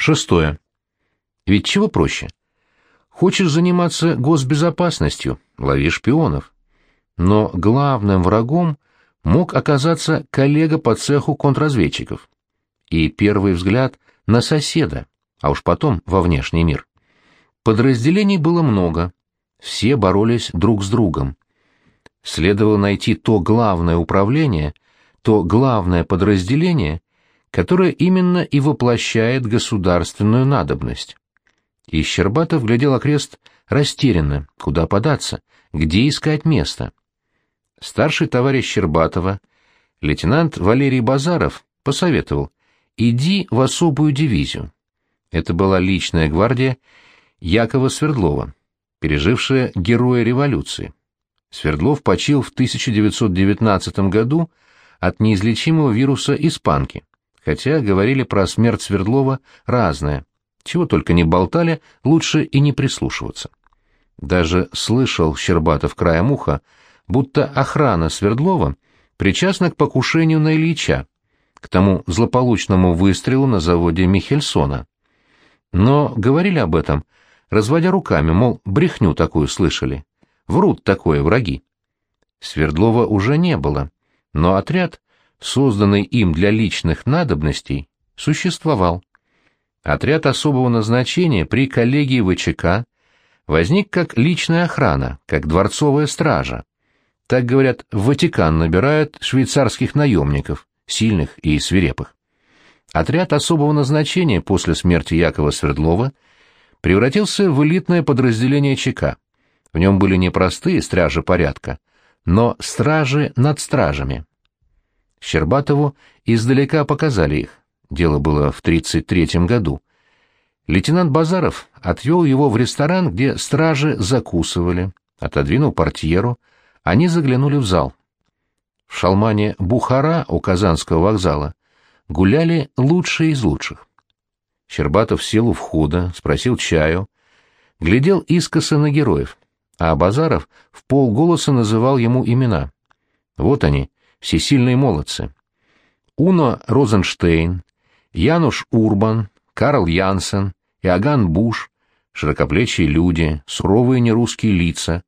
Шестое. Ведь чего проще? Хочешь заниматься госбезопасностью — лови шпионов. Но главным врагом мог оказаться коллега по цеху контрразведчиков. И первый взгляд на соседа, а уж потом во внешний мир. Подразделений было много, все боролись друг с другом. Следовало найти то главное управление, то главное подразделение, которое именно и воплощает государственную надобность. И Щербатов глядел окрест растерянно, куда податься, где искать место. Старший товарищ Щербатова, лейтенант Валерий Базаров, посоветовал, иди в особую дивизию. Это была личная гвардия Якова Свердлова, пережившая героя революции. Свердлов почил в 1919 году от неизлечимого вируса испанки, хотя говорили про смерть Свердлова разное. Чего только не болтали, лучше и не прислушиваться. Даже слышал Щербатов краем уха, будто охрана Свердлова причастна к покушению на Ильича, к тому злополучному выстрелу на заводе Михельсона. Но говорили об этом, разводя руками, мол, брехню такую слышали. Врут такое враги. Свердлова уже не было, но отряд, созданный им для личных надобностей, существовал. Отряд особого назначения при коллегии ВЧК возник как личная охрана, как дворцовая стража. Так, говорят, в Ватикан набирают швейцарских наемников, сильных и свирепых. Отряд особого назначения после смерти Якова Свердлова превратился в элитное подразделение ЧК. В нем были не простые стражи порядка, но стражи над стражами. Щербатову издалека показали их. Дело было в 33 году. Лейтенант Базаров отвел его в ресторан, где стражи закусывали, отодвинул портьеру, они заглянули в зал. В шалмане Бухара у Казанского вокзала гуляли лучшие из лучших. Щербатов сел у входа, спросил чаю, глядел искоса на героев, а Базаров в полголоса называл ему имена. Вот они, всесильные молодцы. Уно Розенштейн, Януш Урбан, Карл Янсен, Иоганн Буш, широкоплечие люди, суровые нерусские лица.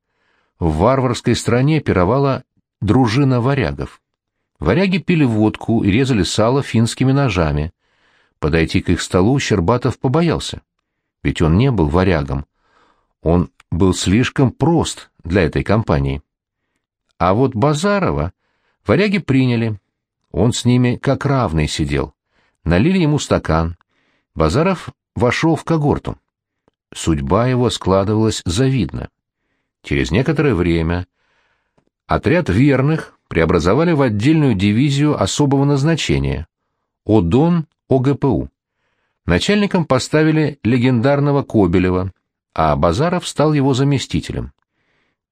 В варварской стране пировала дружина варягов. Варяги пили водку и резали сало финскими ножами. Подойти к их столу Щербатов побоялся. Ведь он не был варягом. Он был слишком прост для этой компании. А вот Базарова варяги приняли. Он с ними как равный сидел. Налили ему стакан. Базаров вошел в когорту. Судьба его складывалась завидно. Через некоторое время отряд верных преобразовали в отдельную дивизию особого назначения — ОДОН ОГПУ. Начальником поставили легендарного Кобелева, а Базаров стал его заместителем.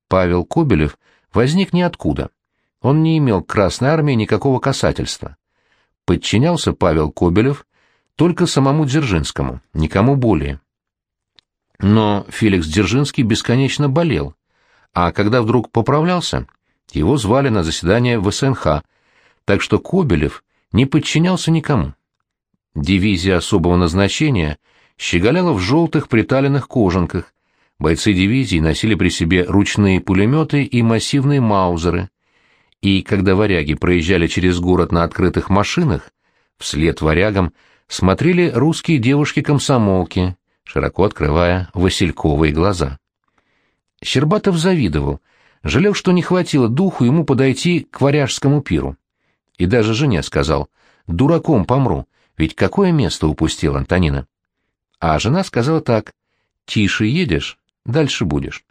Павел Кобелев возник ниоткуда. Он не имел к Красной Армии никакого касательства подчинялся Павел Кобелев только самому Дзержинскому, никому более. Но Феликс Дзержинский бесконечно болел, а когда вдруг поправлялся, его звали на заседание в СНХ, так что Кобелев не подчинялся никому. Дивизия особого назначения щеголяла в желтых приталенных кожанках, бойцы дивизии носили при себе ручные пулеметы и массивные маузеры, и когда варяги проезжали через город на открытых машинах, вслед варягам смотрели русские девушки-комсомолки, широко открывая васильковые глаза. Щербатов завидовал, жалел, что не хватило духу ему подойти к варяжскому пиру. И даже жене сказал, «Дураком помру, ведь какое место упустил Антонина?» А жена сказала так, «Тише едешь, дальше будешь».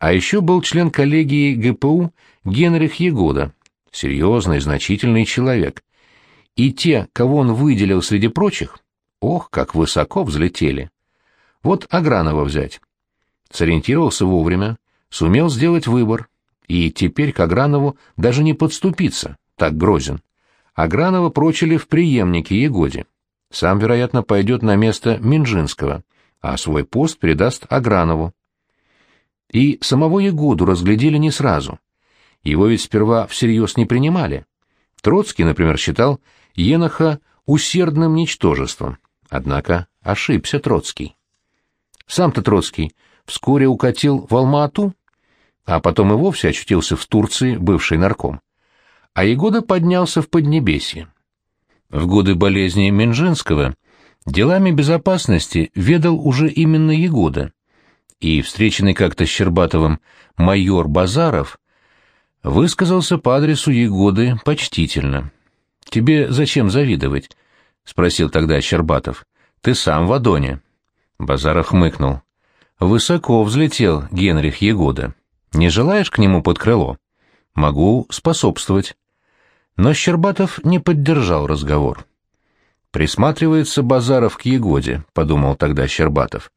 А еще был член коллегии ГПУ Генрих Егода, серьезный, значительный человек. И те, кого он выделил среди прочих, ох, как высоко взлетели. Вот Агранова взять. Сориентировался вовремя, сумел сделать выбор, и теперь к Агранову даже не подступиться, так грозен. Агранова прочили в преемнике Егоде. Сам, вероятно, пойдет на место Минжинского, а свой пост передаст Агранову. И самого Егоду разглядели не сразу. Его ведь сперва всерьез не принимали. Троцкий, например, считал Еноха усердным ничтожеством, Однако ошибся Троцкий. Сам-то Троцкий вскоре укатил в Алма-Ату, а потом и вовсе очутился в Турции, бывший нарком. А Егода поднялся в Поднебесье. В годы болезни Минжинского делами безопасности ведал уже именно Егода, и встреченный как-то Щербатовым майор Базаров высказался по адресу Егоды почтительно. «Тебе зачем завидовать?» — спросил тогда Щербатов. «Ты сам в Адоне». Базаров хмыкнул. «Высоко взлетел Генрих Егода. Не желаешь к нему под крыло? Могу способствовать». Но Щербатов не поддержал разговор. «Присматривается Базаров к Егоде», — подумал тогда Щербатов.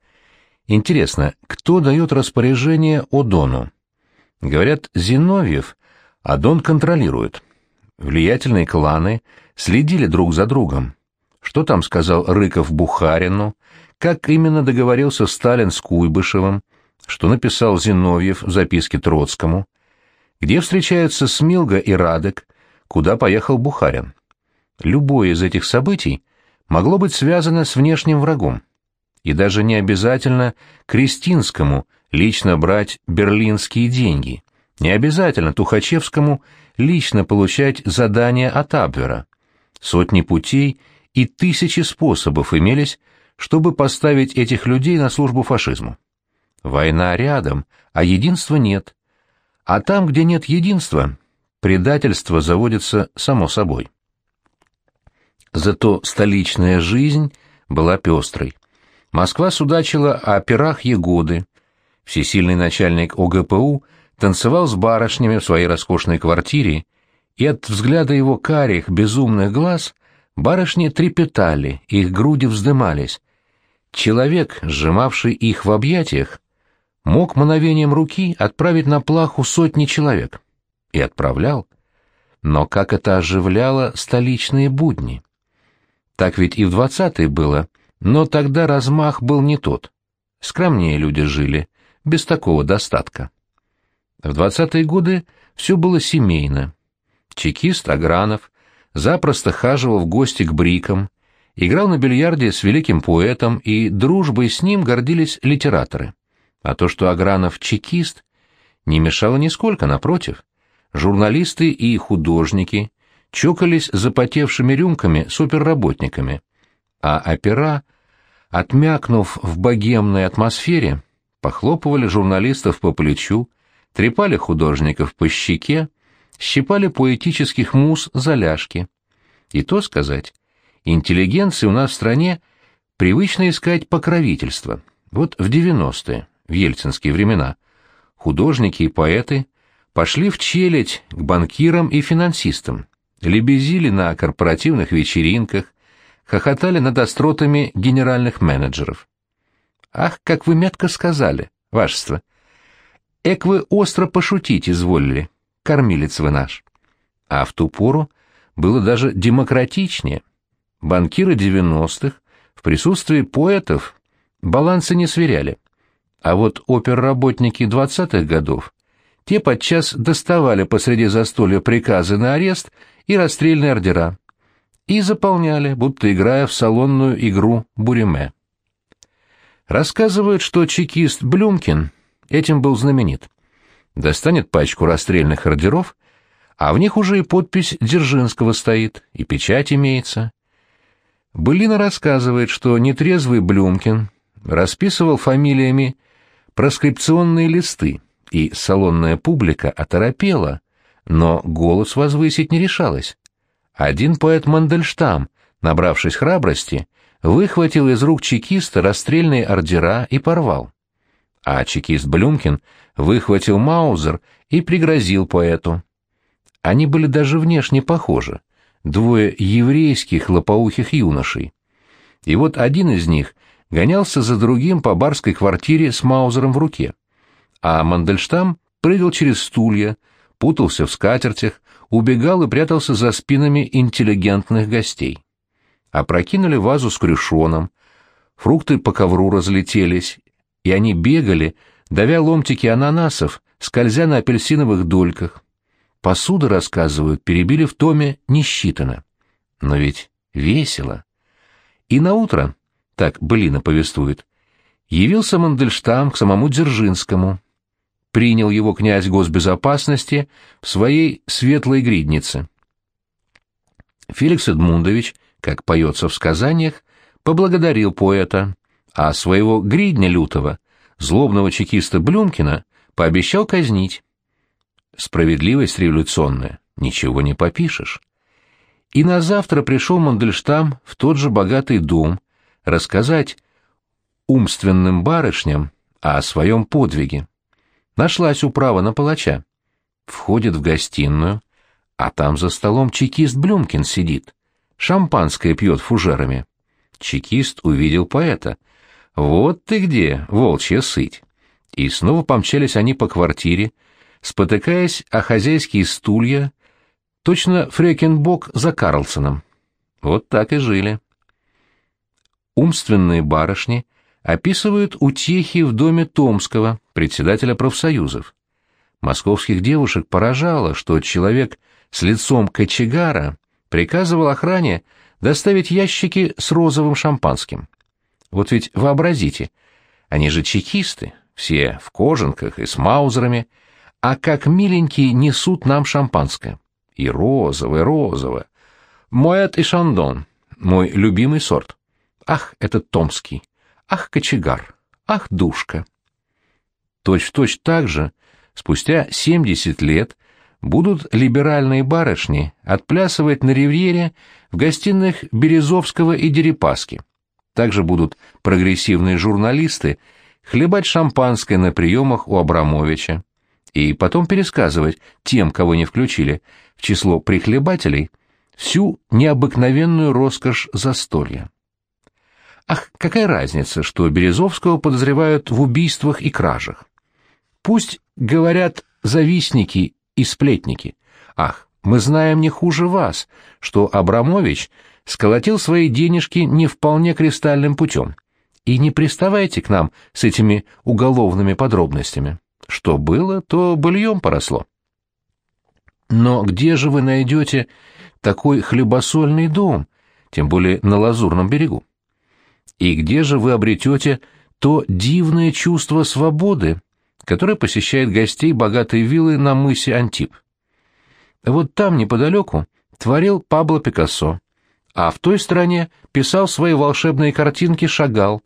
«Интересно, кто дает распоряжение о Дону?» Говорят, Зиновьев, а Дон контролирует. Влиятельные кланы следили друг за другом. Что там сказал Рыков Бухарину, как именно договорился Сталин с Куйбышевым, что написал Зиновьев в записке Троцкому, где встречаются Смилга и Радек, куда поехал Бухарин. Любое из этих событий могло быть связано с внешним врагом. И даже не обязательно Кристинскому лично брать берлинские деньги, не обязательно Тухачевскому лично получать задания от Абвера. Сотни путей и тысячи способов имелись, чтобы поставить этих людей на службу фашизму. Война рядом, а единства нет. А там, где нет единства, предательство заводится само собой. Зато столичная жизнь была пестрой. Москва судачила о пирах Егоды. Всесильный начальник ОГПУ танцевал с барышнями в своей роскошной квартире, и от взгляда его карих, безумных глаз барышни трепетали, их груди вздымались. Человек, сжимавший их в объятиях, мог мановением руки отправить на плаху сотни человек. И отправлял. Но как это оживляло столичные будни? Так ведь и в двадцатые было, но тогда размах был не тот. Скромнее люди жили, без такого достатка. В двадцатые годы все было семейно. Чекист Агранов запросто хаживал в гости к брикам, играл на бильярде с великим поэтом, и дружбой с ним гордились литераторы. А то, что Агранов чекист, не мешало нисколько, напротив. Журналисты и художники чокались запотевшими рюмками суперработниками, а опера, отмякнув в богемной атмосфере, похлопывали журналистов по плечу, трепали художников по щеке, щипали поэтических муз за ляжки. И то сказать, интеллигенции у нас в стране привычно искать покровительство. Вот в девяностые, в ельцинские времена, художники и поэты пошли в челядь к банкирам и финансистам, лебезили на корпоративных вечеринках, хохотали над остротами генеральных менеджеров. «Ах, как вы метко сказали, вашество! Эк вы остро пошутить изволили, кормилец вы наш!» А в ту пору было даже демократичнее. Банкиры девяностых в присутствии поэтов балансы не сверяли. А вот оперработники двадцатых годов, те подчас доставали посреди застолья приказы на арест и расстрельные ордера. И заполняли, будто играя в салонную игру буриме. Рассказывают, что чекист Блюмкин этим был знаменит. Достанет пачку расстрельных ордеров, а в них уже и подпись Дзержинского стоит, и печать имеется. Былина рассказывает, что нетрезвый Блюмкин расписывал фамилиями проскрипционные листы, и салонная публика оторопела, но голос возвысить не решалась. Один поэт Мандельштам, набравшись храбрости, выхватил из рук чекиста расстрельные ордера и порвал. А чекист Блюмкин выхватил маузер и пригрозил поэту. Они были даже внешне похожи, двое еврейских лопоухих юношей. И вот один из них гонялся за другим по барской квартире с маузером в руке, а Мандельштам прыгал через стулья, путался в скатертях, убегал и прятался за спинами интеллигентных гостей. Опрокинули вазу с крюшоном, фрукты по ковру разлетелись, и они бегали, давя ломтики ананасов, скользя на апельсиновых дольках. Посуды, рассказывают, перебили в томе не считано. Но ведь весело. И наутро так Былина повествует, явился Мандельштам к самому Дзержинскому, принял его князь госбезопасности в своей светлой гриднице. Феликс Эдмундович, как поется в сказаниях, поблагодарил поэта, а своего гридня лютого, злобного чекиста Блюмкина, пообещал казнить. Справедливость революционная, ничего не попишешь. И на завтра пришел Мандельштам в тот же богатый дом рассказать умственным барышням о своем подвиге. Нашлась управа на палача. Входит в гостиную, а там за столом чекист Блюмкин сидит. Шампанское пьет фужерами. Чекист увидел поэта. «Вот ты где, волчья сыть!» И снова помчались они по квартире, спотыкаясь о хозяйские стулья, точно Фрекенбок за Карлсоном. Вот так и жили. Умственные барышни описывают утехи в доме Томского, председателя профсоюзов. Московских девушек поражало, что человек с лицом кочегара приказывал охране доставить ящики с розовым шампанским. Вот ведь вообразите, они же чекисты, все в кожанках и с маузерами, а как миленькие несут нам шампанское. И розовое, розовое. Моэт и шандон, мой любимый сорт. Ах, этот томский. Ах, кочегар! Ах, душка! Точь-в-точь так же, спустя 70 лет, будут либеральные барышни отплясывать на ривьере в гостиных Березовского и Дерипаски. Также будут прогрессивные журналисты хлебать шампанское на приемах у Абрамовича и потом пересказывать тем, кого не включили, в число прихлебателей, всю необыкновенную роскошь застолья. Ах, какая разница, что Березовского подозревают в убийствах и кражах? Пусть говорят завистники и сплетники. Ах, мы знаем не хуже вас, что Абрамович сколотил свои денежки не вполне кристальным путем. И не приставайте к нам с этими уголовными подробностями. Что было, то быльем поросло. Но где же вы найдете такой хлебосольный дом, тем более на Лазурном берегу? И где же вы обретете то дивное чувство свободы, которое посещает гостей богатой виллы на мысе Антип? Вот там, неподалеку, творил Пабло Пикассо, а в той стране писал свои волшебные картинки Шагал.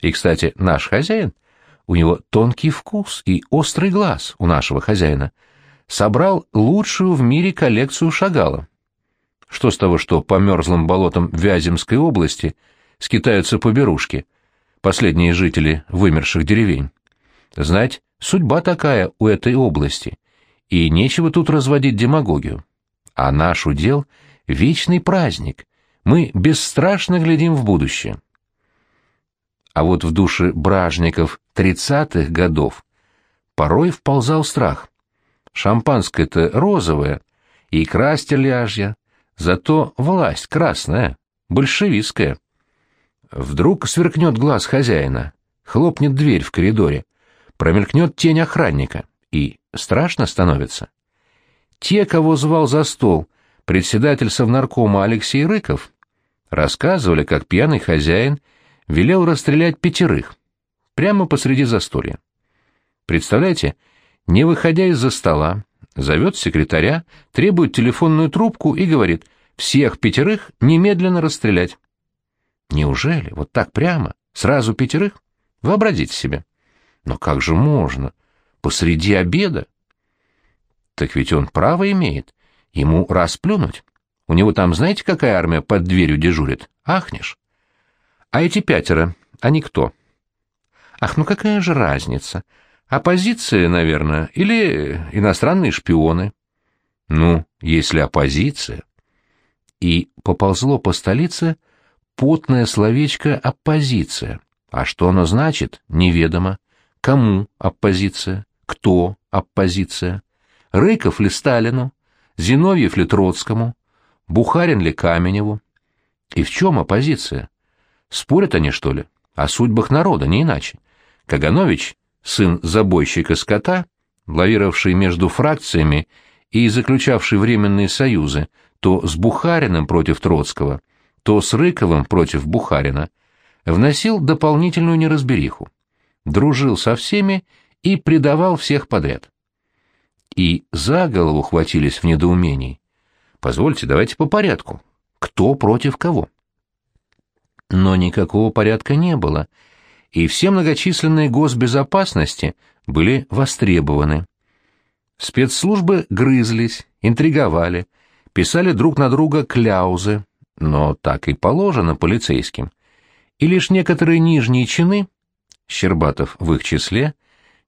И, кстати, наш хозяин, у него тонкий вкус и острый глаз у нашего хозяина, собрал лучшую в мире коллекцию Шагала. Что с того, что по мерзлым болотам Вяземской области – скитаются по берушке, последние жители вымерших деревень. Знать, судьба такая у этой области, и нечего тут разводить демагогию. А наш удел — вечный праздник, мы бесстрашно глядим в будущее. А вот в души бражников тридцатых годов порой вползал страх. Шампанское-то розовое, и икра стерляжья, зато власть красная, большевистская. Вдруг сверкнет глаз хозяина, хлопнет дверь в коридоре, промелькнет тень охранника, и страшно становится. Те, кого звал за стол председатель совнаркома Алексей Рыков, рассказывали, как пьяный хозяин велел расстрелять пятерых прямо посреди застолья. Представляете, не выходя из-за стола, зовет секретаря, требует телефонную трубку и говорит «всех пятерых немедленно расстрелять». Неужели? Вот так прямо? Сразу пятерых? Вообразите себе. Но как же можно? Посреди обеда? Так ведь он право имеет. Ему расплюнуть. У него там знаете, какая армия под дверью дежурит? Ахнешь. А эти пятеро, они кто? Ах, ну какая же разница? Оппозиция, наверное, или иностранные шпионы? Ну, если оппозиция. И поползло по столице потное словечко «оппозиция». А что оно значит, неведомо. Кому оппозиция? Кто оппозиция? Рыков ли Сталину? Зиновьев ли Троцкому? Бухарин ли Каменеву? И в чем оппозиция? Спорят они, что ли? О судьбах народа, не иначе. Каганович, сын забойщика скота, лавировавший между фракциями и заключавший временные союзы, то с Бухариным против Троцкого, то с Рыковым против Бухарина, вносил дополнительную неразбериху, дружил со всеми и предавал всех подряд. И за голову хватились в недоумении. Позвольте, давайте по порядку. Кто против кого? Но никакого порядка не было, и все многочисленные госбезопасности были востребованы. Спецслужбы грызлись, интриговали, писали друг на друга кляузы, но так и положено полицейским. И лишь некоторые нижние чины, Щербатов в их числе,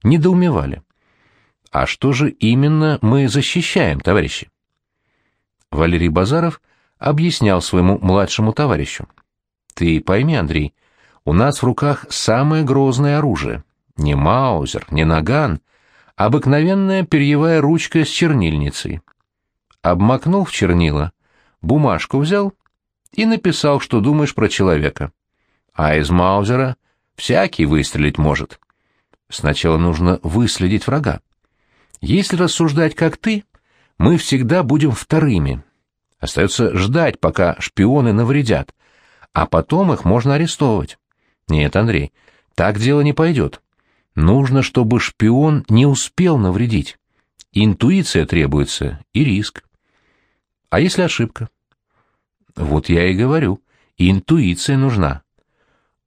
недоумевали. А что же именно мы защищаем, товарищи? Валерий Базаров объяснял своему младшему товарищу. Ты пойми, Андрей, у нас в руках самое грозное оружие. Не маузер, не наган, а обыкновенная перьевая ручка с чернильницей. Обмакнул в чернила, бумажку взял и написал, что думаешь про человека. А из маузера всякий выстрелить может. Сначала нужно выследить врага. Если рассуждать как ты, мы всегда будем вторыми. Остается ждать, пока шпионы навредят, а потом их можно арестовывать. Нет, Андрей, так дело не пойдет. Нужно, чтобы шпион не успел навредить. Интуиция требуется и риск. А если ошибка? Вот я и говорю, интуиция нужна.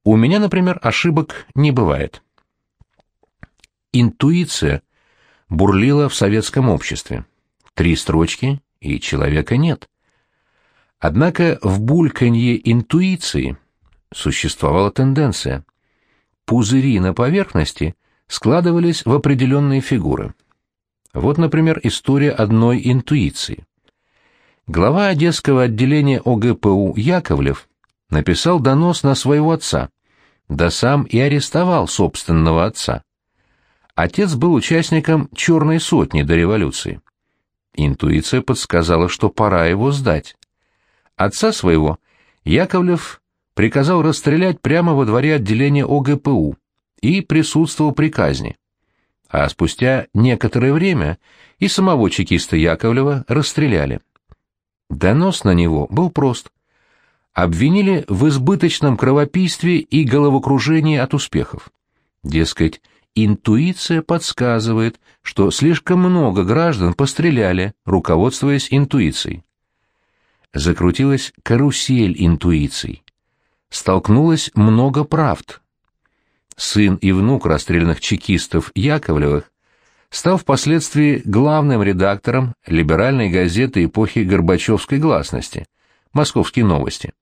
У меня, например, ошибок не бывает. Интуиция бурлила в советском обществе. Три строчки, и человека нет. Однако в бульканье интуиции существовала тенденция. Пузыри на поверхности складывались в определенные фигуры. Вот, например, история одной интуиции. Глава Одесского отделения ОГПУ Яковлев написал донос на своего отца, да сам и арестовал собственного отца. Отец был участником «Черной сотни» до революции. Интуиция подсказала, что пора его сдать. Отца своего Яковлев приказал расстрелять прямо во дворе отделения ОГПУ и присутствовал при казни. А спустя некоторое время и самого чекиста Яковлева расстреляли. Донос на него был прост. Обвинили в избыточном кровопийстве и головокружении от успехов. Дескать, интуиция подсказывает, что слишком много граждан постреляли, руководствуясь интуицией. Закрутилась карусель интуиций. Столкнулось много правд. Сын и внук расстрелянных чекистов Яковлевых стал впоследствии главным редактором либеральной газеты эпохи Горбачевской гласности «Московские новости»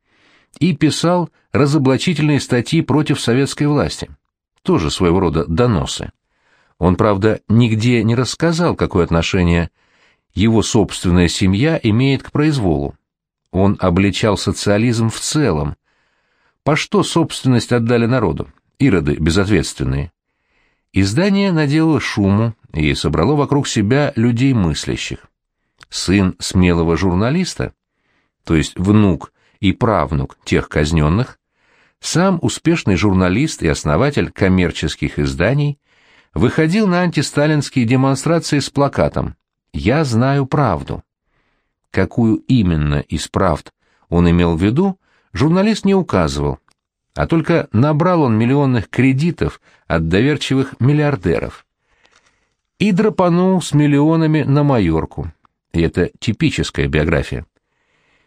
и писал разоблачительные статьи против советской власти, тоже своего рода доносы. Он, правда, нигде не рассказал, какое отношение его собственная семья имеет к произволу. Он обличал социализм в целом. По что собственность отдали народу? Ироды безответственные. Издание наделало шуму и собрало вокруг себя людей мыслящих. Сын смелого журналиста, то есть внук и правнук тех казненных, сам успешный журналист и основатель коммерческих изданий, выходил на антисталинские демонстрации с плакатом «Я знаю правду». Какую именно из правд он имел в виду, журналист не указывал, а только набрал он миллионных кредитов от доверчивых миллиардеров. И драпанул с миллионами на Майорку. И это типическая биография.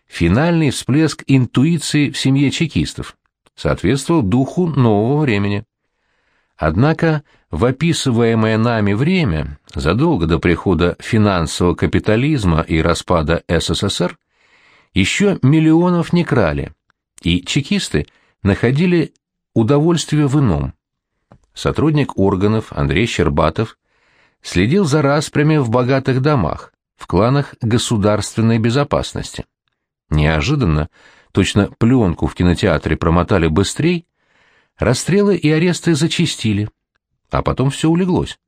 Финальный всплеск интуиции в семье чекистов соответствовал духу нового времени. Однако в описываемое нами время, задолго до прихода финансового капитализма и распада СССР, еще миллионов не крали, и чекисты находили удовольствие в ином. Сотрудник органов Андрей Щербатов следил за распрями в богатых домах, в кланах государственной безопасности. Неожиданно, точно пленку в кинотеатре промотали быстрей, расстрелы и аресты зачастили, а потом все улеглось.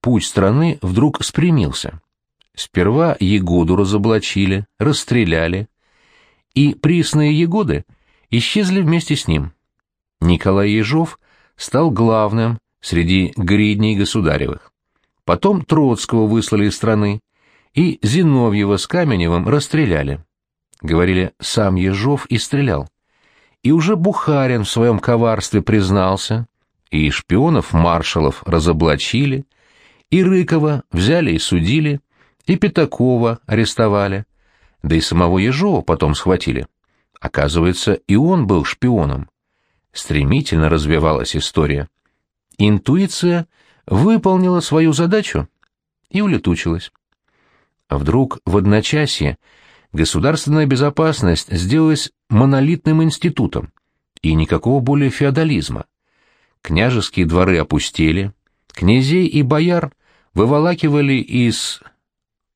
Путь страны вдруг спрямился. Сперва Егоду разоблачили, расстреляли, и присные Егоды исчезли вместе с ним. Николай Ежов стал главным среди гридней государевых. Потом Троцкого выслали из страны, и Зиновьева с Каменевым расстреляли. Говорили, сам Ежов и стрелял. И уже Бухарин в своем коварстве признался, и шпионов-маршалов разоблачили, и Рыкова взяли и судили, и Пятакова арестовали, да и самого Ежова потом схватили. Оказывается, и он был шпионом. Стремительно развивалась история. Интуиция выполнила свою задачу и улетучилась. Вдруг в одночасье государственная безопасность сделалась монолитным институтом, и никакого более феодализма. Княжеские дворы опустели, князей и бояр выволакивали из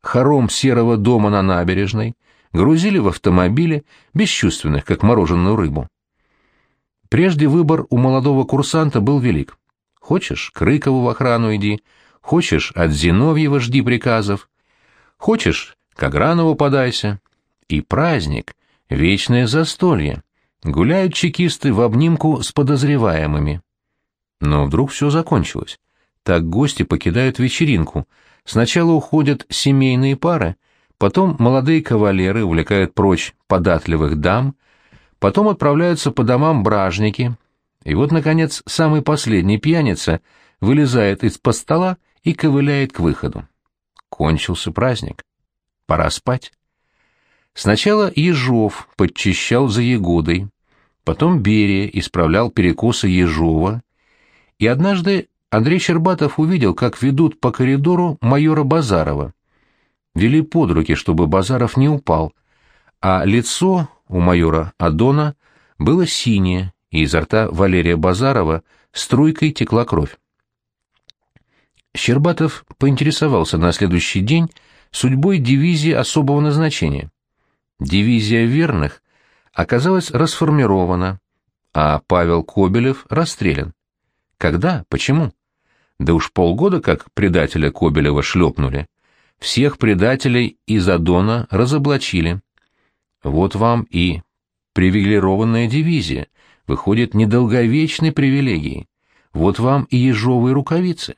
хором серого дома на набережной, грузили в автомобили, бесчувственных, как мороженую рыбу. Прежде выбор у молодого курсанта был велик. Хочешь, к Рыкову в охрану иди, хочешь, от Зиновьева жди приказов, хочешь, к Агранову подайся. И праздник, вечное застолье. Гуляют чекисты в обнимку с подозреваемыми. Но вдруг все закончилось. Так гости покидают вечеринку. Сначала уходят семейные пары, потом молодые кавалеры увлекают прочь податливых дам, потом отправляются по домам бражники, и вот, наконец, самый последний пьяница вылезает из-под стола и ковыляет к выходу. Кончился праздник. Пора спать. Сначала Ежов подчищал за Егодой, потом Берия исправлял перекосы Ежова, и однажды Андрей Щербатов увидел, как ведут по коридору майора Базарова. Вели под руки, чтобы Базаров не упал, а лицо у майора Адона было синее, и изо рта Валерия Базарова струйкой текла кровь. Щербатов поинтересовался на следующий день судьбой дивизии особого назначения. Дивизия верных оказалась расформирована, а Павел Кобелев расстрелян. Когда? Почему? Да уж полгода как предателя Кобелева шлепнули. Всех предателей из Адона разоблачили. Вот вам и привилегированная дивизия, выходит недолговечной привилегией. Вот вам и ежовые рукавицы.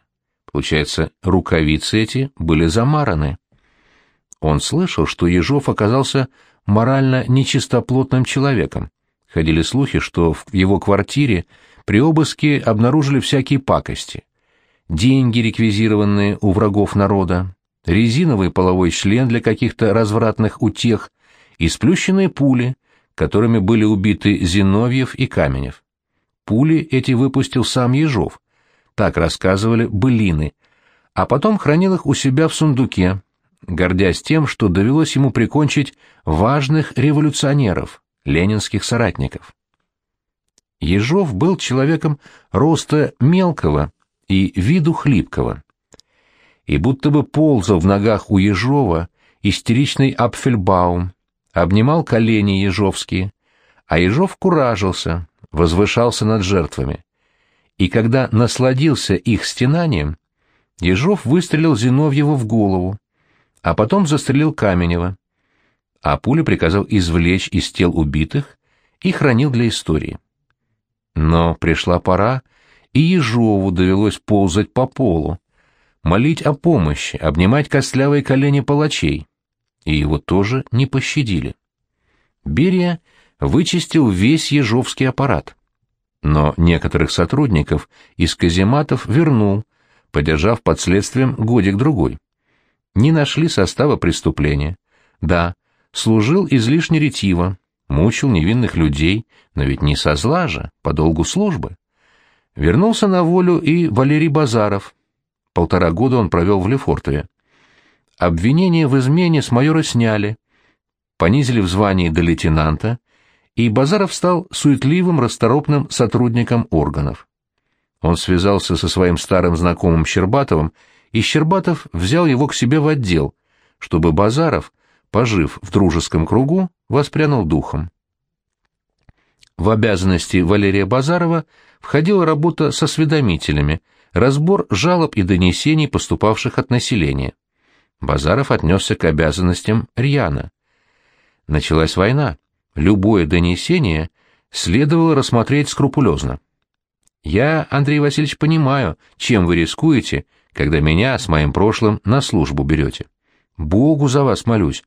Получается, рукавицы эти были замараны. Он слышал, что Ежов оказался морально нечистоплотным человеком. Ходили слухи, что в его квартире при обыске обнаружили всякие пакости. Деньги, реквизированные у врагов народа, резиновый половой член для каких-то развратных утех и сплющенные пули, которыми были убиты Зиновьев и Каменев. Пули эти выпустил сам Ежов, так рассказывали былины, а потом хранил их у себя в сундуке, гордясь тем, что довелось ему прикончить важных революционеров, ленинских соратников. Ежов был человеком роста мелкого и виду хлипкого. И будто бы ползал в ногах у Ежова истеричный Апфельбаум, обнимал колени ежовские, а Ежов куражился, возвышался над жертвами. И когда насладился их стенанием, Ежов выстрелил Зиновьеву в голову, а потом застрелил Каменева, а пуля приказал извлечь из тел убитых и хранил для истории. Но пришла пора, и Ежову довелось ползать по полу, молить о помощи, обнимать костлявые колени палачей и его тоже не пощадили. Берия вычистил весь ежовский аппарат, но некоторых сотрудников из казематов вернул, подержав под следствием годик-другой. Не нашли состава преступления. Да, служил излишне ретиво, мучил невинных людей, но ведь не со зла же, по долгу службы. Вернулся на волю и Валерий Базаров. Полтора года он провел в Лефортове. Обвинение в измене с майора сняли, понизили в звании до лейтенанта, и Базаров стал суетливым, расторопным сотрудником органов. Он связался со своим старым знакомым Щербатовым, и Щербатов взял его к себе в отдел, чтобы Базаров, пожив в дружеском кругу, воспрянул духом. В обязанности Валерия Базарова входила работа со осведомителями, разбор жалоб и донесений, поступавших от населения. Базаров отнесся к обязанностям рьяно. Началась война. Любое донесение следовало рассмотреть скрупулезно. Я, Андрей Васильевич, понимаю, чем вы рискуете, когда меня с моим прошлым на службу берете. Богу за вас молюсь.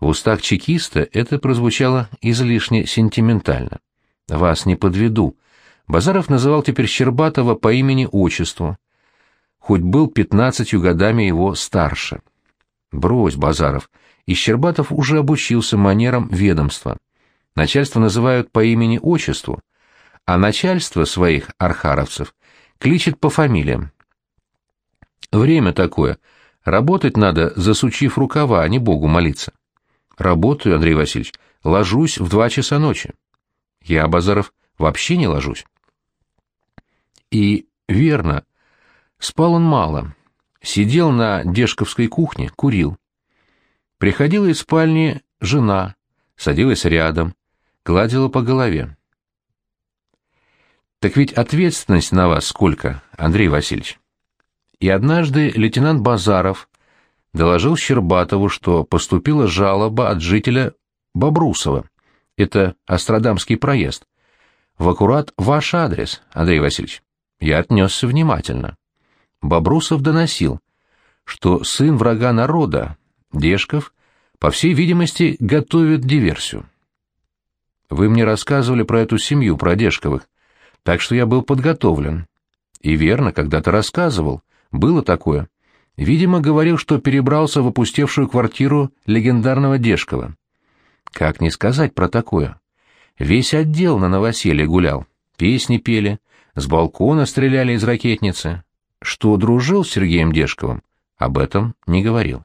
В устах чекиста это прозвучало излишне сентиментально. Вас не подведу. Базаров называл теперь Щербатова по имени-отчеству, хоть был пятнадцатью годами его старше. Брось, Базаров, и Щербатов уже обучился манерам ведомства. Начальство называют по имени-отчеству, а начальство своих архаровцев кличет по фамилиям. Время такое. Работать надо, засучив рукава, а не Богу молиться. Работаю, Андрей Васильевич, ложусь в два часа ночи. Я, Базаров, вообще не ложусь. И верно, спал он мало. Сидел на дешковской кухне, курил. Приходила из спальни жена, садилась рядом, гладила по голове. Так ведь ответственность на вас сколько, Андрей Васильевич? И однажды лейтенант Базаров доложил Щербатову, что поступила жалоба от жителя Бобрусова. Это Астрадамский проезд. В аккурат ваш адрес, Андрей Васильевич. Я отнесся внимательно. Бобрусов доносил, что сын врага народа, Дешков, по всей видимости, готовит диверсию. Вы мне рассказывали про эту семью, про Дешковых, так что я был подготовлен. И верно, когда-то рассказывал, было такое. Видимо, говорил, что перебрался в опустевшую квартиру легендарного Дешкова. Как не сказать про такое? Весь отдел на новоселье гулял, песни пели, с балкона стреляли из ракетницы. Что дружил с Сергеем Дешковым, об этом не говорил.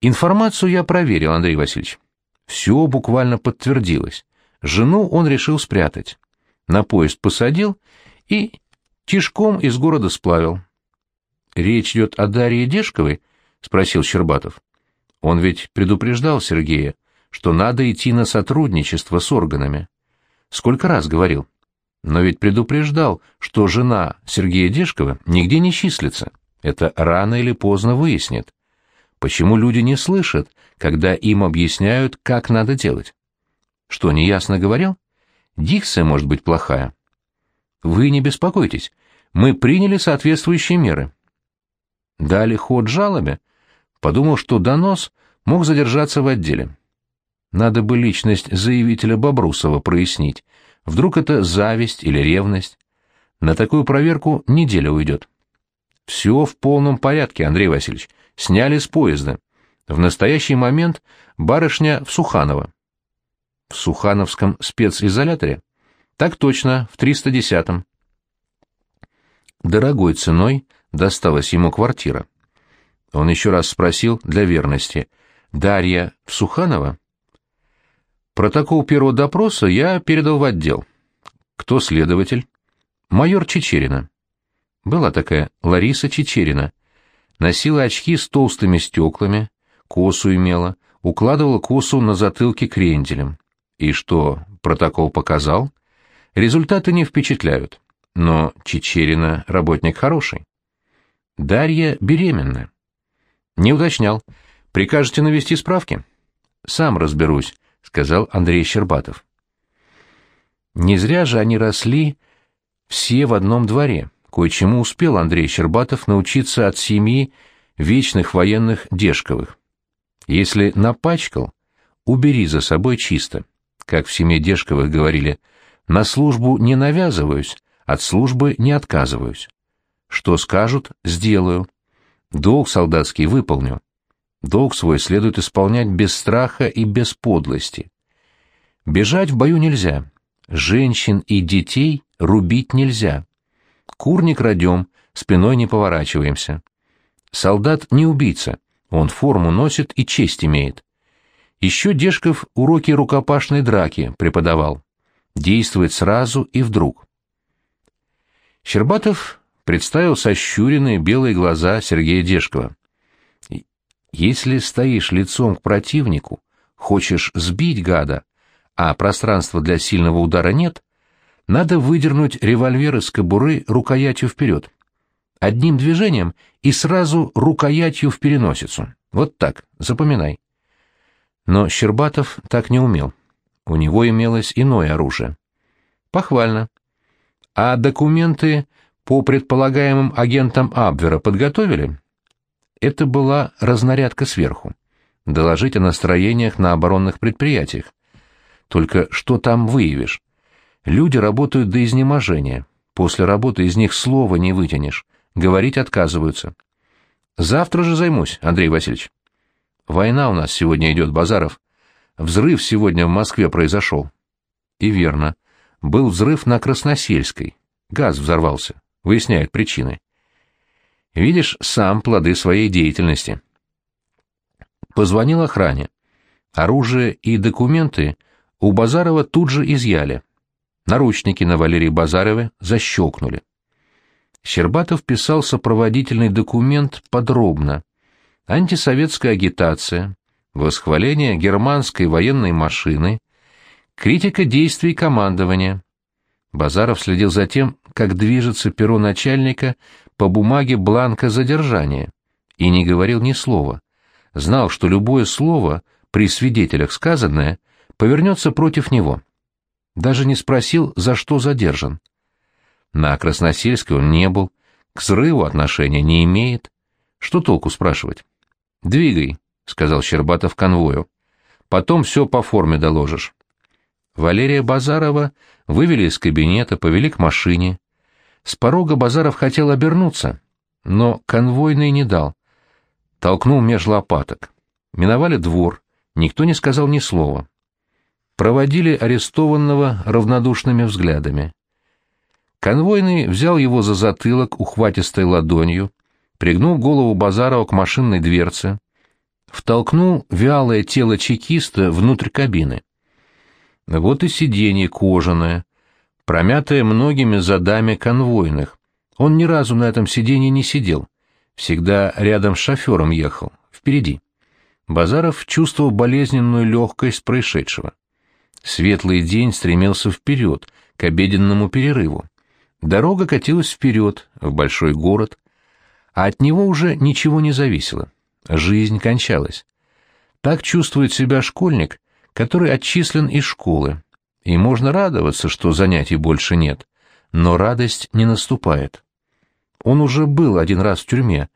Информацию я проверил, Андрей Васильевич. Все буквально подтвердилось. Жену он решил спрятать. На поезд посадил и тишком из города сплавил. «Речь идет о Дарье Дешковой?» — спросил Щербатов. Он ведь предупреждал Сергея, что надо идти на сотрудничество с органами. Сколько раз говорил. Но ведь предупреждал, что жена Сергея Дешкова нигде не числится. Это рано или поздно выяснит. Почему люди не слышат, когда им объясняют, как надо делать? Что, неясно говорил? Дикция может быть плохая. Вы не беспокойтесь, мы приняли соответствующие меры. Дали ход жалобе, подумал, что донос мог задержаться в отделе. Надо бы личность заявителя Бобрусова прояснить. Вдруг это зависть или ревность. На такую проверку неделя уйдет. Все в полном порядке, Андрей Васильевич. Сняли с поезда. В настоящий момент барышня в Суханово. В Сухановском специзоляторе? Так точно, в 310-м. Дорогой ценой досталась ему квартира. Он еще раз спросил для верности. «Дарья в Суханово?» Протокол первого допроса я передал в отдел. Кто следователь? Майор Чечерина. Была такая Лариса Чечерина. Носила очки с толстыми стеклами, косу имела, укладывала косу на затылке кренделем. И что протокол показал? Результаты не впечатляют. Но Чечерина работник хороший. Дарья беременна. Не уточнял. Прикажете навести справки? Сам разберусь сказал Андрей Щербатов. Не зря же они росли все в одном дворе. Кое-чему успел Андрей Щербатов научиться от семьи вечных военных Дешковых. Если напачкал, убери за собой чисто. Как в семье Дешковых говорили, на службу не навязываюсь, от службы не отказываюсь. Что скажут, сделаю. Долг солдатский выполню. Долг свой следует исполнять без страха и без подлости. Бежать в бою нельзя. Женщин и детей рубить нельзя. Курник радем, спиной не поворачиваемся. Солдат не убийца, он форму носит и честь имеет. Еще Дешков уроки рукопашной драки преподавал. Действует сразу и вдруг. Щербатов представил сощуренные белые глаза Сергея Дешкова. Если стоишь лицом к противнику, хочешь сбить гада, а пространства для сильного удара нет, надо выдернуть револьвер из кобуры рукоятью вперед. Одним движением и сразу рукоятью в переносицу. Вот так, запоминай. Но Щербатов так не умел. У него имелось иное оружие. Похвально. А документы по предполагаемым агентам Абвера подготовили? Это была разнарядка сверху. Доложить о настроениях на оборонных предприятиях. Только что там выявишь? Люди работают до изнеможения. После работы из них слова не вытянешь. Говорить отказываются. Завтра же займусь, Андрей Васильевич. Война у нас сегодня идет, Базаров. Взрыв сегодня в Москве произошел. И верно. Был взрыв на Красносельской. Газ взорвался. Выясняют причины. Видишь сам плоды своей деятельности. Позвонил охране. Оружие и документы у Базарова тут же изъяли. Наручники на Валерии Базарове защелкнули. Щербатов писал сопроводительный документ подробно. Антисоветская агитация, восхваление германской военной машины, критика действий командования. Базаров следил за тем, как движется перо начальника по бумаге бланка задержания, и не говорил ни слова. Знал, что любое слово, при свидетелях сказанное, повернется против него. Даже не спросил, за что задержан. На Красносельской он не был, к взрыву отношения не имеет. Что толку спрашивать? «Двигай», — сказал Щербатов конвою. «Потом все по форме доложишь». Валерия Базарова вывели из кабинета, повели к машине. С порога Базаров хотел обернуться, но конвойный не дал. Толкнул меж лопаток. Миновали двор, никто не сказал ни слова. Проводили арестованного равнодушными взглядами. Конвойный взял его за затылок ухватистой ладонью, пригнул голову Базарова к машинной дверце, втолкнул вялое тело чекиста внутрь кабины. Вот и сиденье кожаное, промятое многими задами конвойных. Он ни разу на этом сиденье не сидел, всегда рядом с шофером ехал, впереди. Базаров чувствовал болезненную легкость происшедшего. Светлый день стремился вперед, к обеденному перерыву. Дорога катилась вперед, в большой город, а от него уже ничего не зависело. Жизнь кончалась. Так чувствует себя школьник, который отчислен из школы. И можно радоваться, что занятий больше нет, но радость не наступает. Он уже был один раз в тюрьме,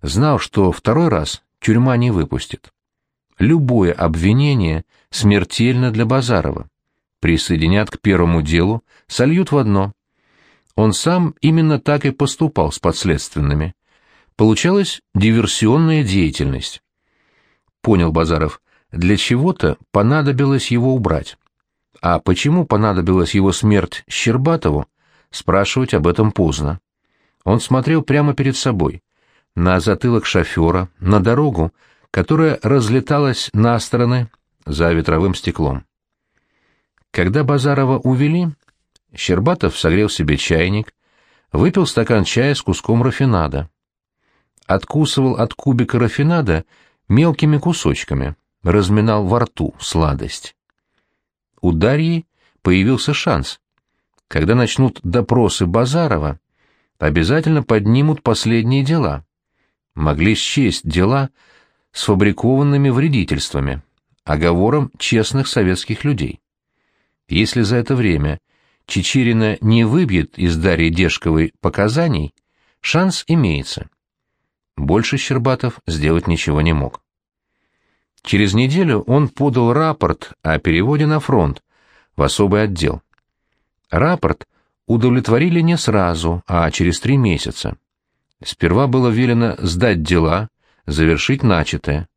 знал, что второй раз тюрьма не выпустит. Любое обвинение смертельно для Базарова. Присоединят к первому делу, сольют в одно. Он сам именно так и поступал с подследственными. Получалась диверсионная деятельность. Понял Базаров, для чего-то понадобилось его убрать. А почему понадобилась его смерть Щербатову, спрашивать об этом поздно. Он смотрел прямо перед собой, на затылок шофера, на дорогу, которая разлеталась на стороны за ветровым стеклом. Когда Базарова увели, Щербатов согрел себе чайник, выпил стакан чая с куском рафинада. Откусывал от кубика рафинада мелкими кусочками, разминал во рту сладость. У Дарьи появился шанс. Когда начнут допросы Базарова, обязательно поднимут последние дела. Могли счесть дела сфабрикованными вредительствами, оговором честных советских людей. Если за это время Чечерина не выбьет из Дарьи Дешковой показаний, шанс имеется. Больше Щербатов сделать ничего не мог. Через неделю он подал рапорт о переводе на фронт, в особый отдел. Рапорт удовлетворили не сразу, а через три месяца. Сперва было велено сдать дела, завершить начатое.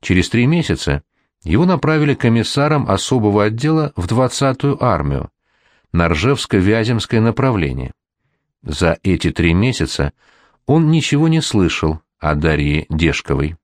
Через три месяца его направили комиссаром особого отдела в 20-ю армию, на Ржевско-Вяземское направление. За эти три месяца он ничего не слышал о Дарье Дешковой.